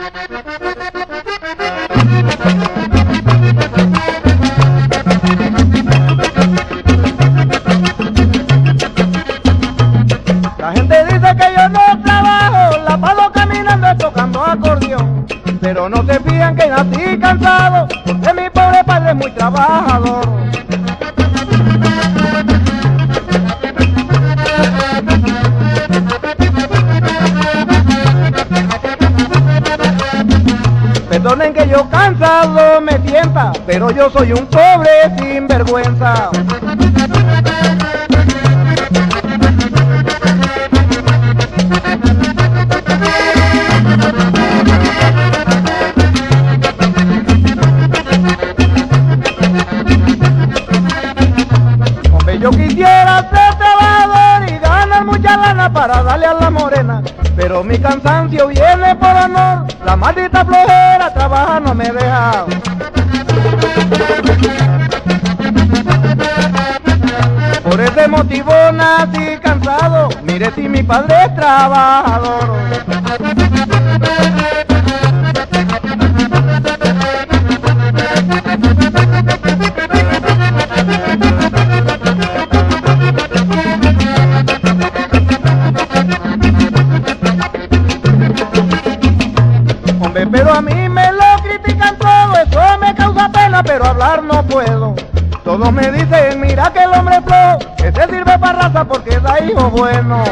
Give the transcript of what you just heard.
La gente dice que yo no trabajo, la paso caminando tocando acordeón. Pero no se fían que nací cansado, porque mi pobre padre es muy trabajador. Me sienta, pero yo soy un pobre sin vergüenza. Hombre, yo quisiera ser trabajador y ganar mucha lana para darle a la morena. Pero mi cansancio viene por honor, la maldita flojera trabaja no me deja. Por ese motivo nací cansado, mire si mi padre es trabajador. pero a mí me lo critican todo, eso me causa pena, pero hablar no puedo. Todos me dicen, mira que el hombre es flojo, que sirve para raza porque es ahí hijo bueno.